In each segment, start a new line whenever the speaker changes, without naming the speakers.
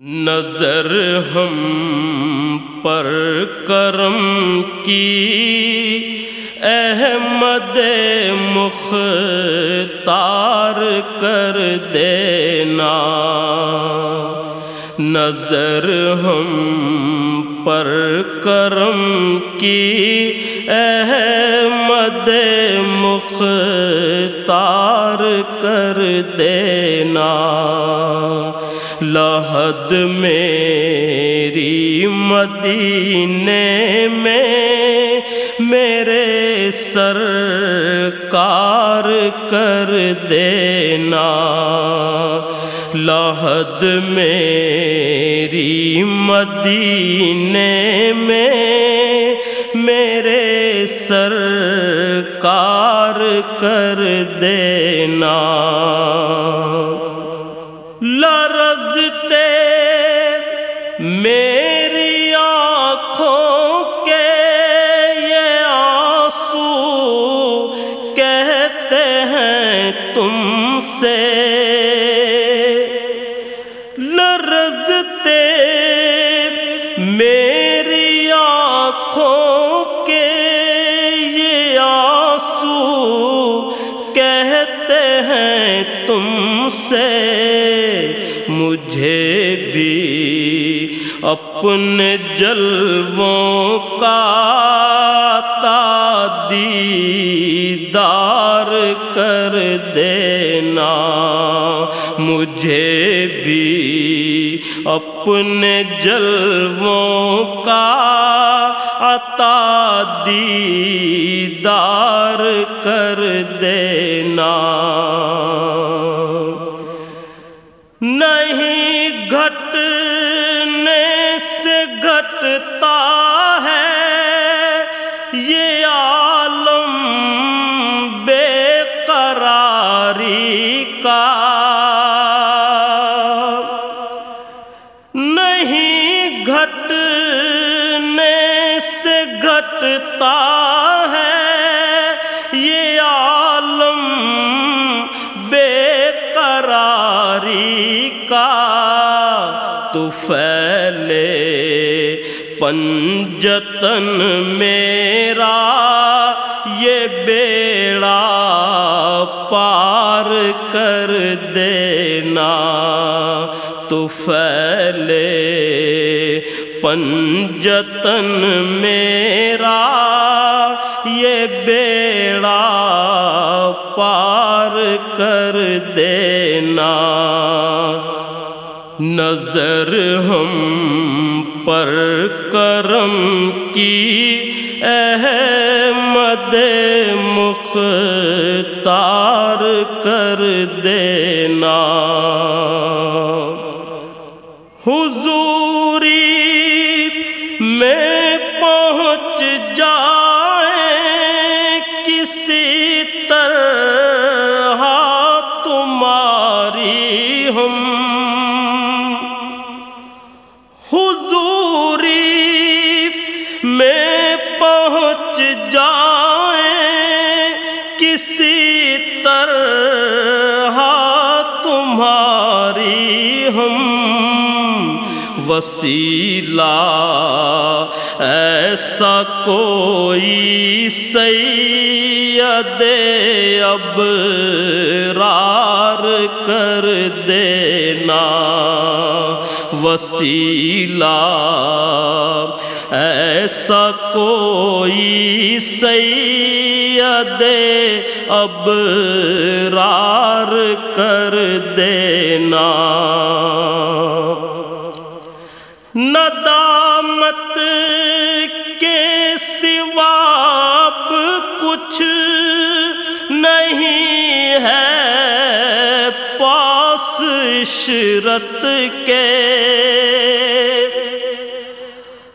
نظر ہم پر کرم کی احمد مختار کر دینا نظر ہم پر کرم کی احمد مختار کر دینا لحد میری مدینے میں میرے سر کار کر دینا۔ لحد میری مدینے میں میرے سر کار کر دینا۔ لرزتے میری آنکھوں کے یہ آنسو کہتے ہیں تم سے۔ لرزتے میری آنکھوں کے یہ آنسو کہتے ہیں تم سے مجھے بھی اپنے جلووں کا دیدار کر دینا۔ مجھے بھی اپنے جلووں کا عطا دیدار کر دینا۔ گھٹتا ہے یہ عالم بے قراری کا نہیں گھٹنے سے گھٹتا ہے یہ عالم بے قراری کا تو پھیلے پنجتن میرا یہ بیڑا پار کر دینا، تو پھیلے پنجتن میرا یہ بیڑا پار کر دینا۔ نظر ہم پر کرم کی احمد مختار کر دینا۔ حضوری میں پہنچ جائیں کسی طرح تمہاری ہم۔ حضوری وسیلہ، ایسا کوئی سید اب رار کر دینا۔ وسیلہ، ایسا کوئی سید اب رار کر دینا۔ ندامت کے سوا اب کچھ نہیں ہے۔ پاس عشرت کے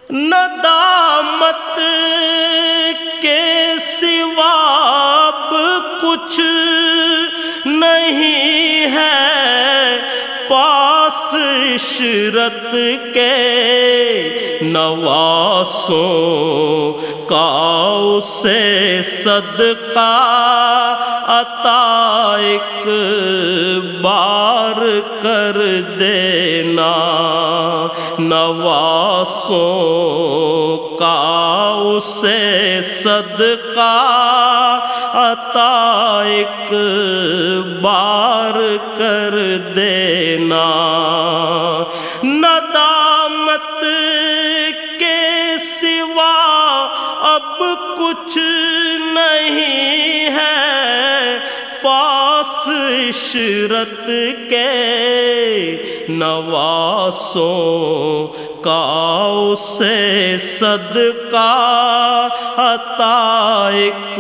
ندامت کے سوا اب کچھ عشرت کے نواسوں کا اسے صدقہ عطا ایک بار کر دینا نواسوں کا اسے صدقہ عطا ایک بار کر ندامت کے سوا اب کچھ نہیں ہے۔ پاس عشرت کے نواسوں کا اسے صدقہ عطا ایک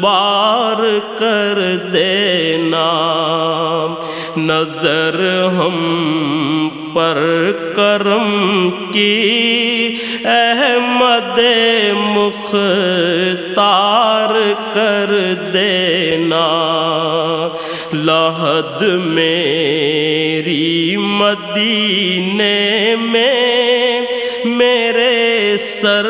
بار کر دینا نظر ہم پر کرم کی احمد مختار کر دینا لحد میری مدینے میں میرے سر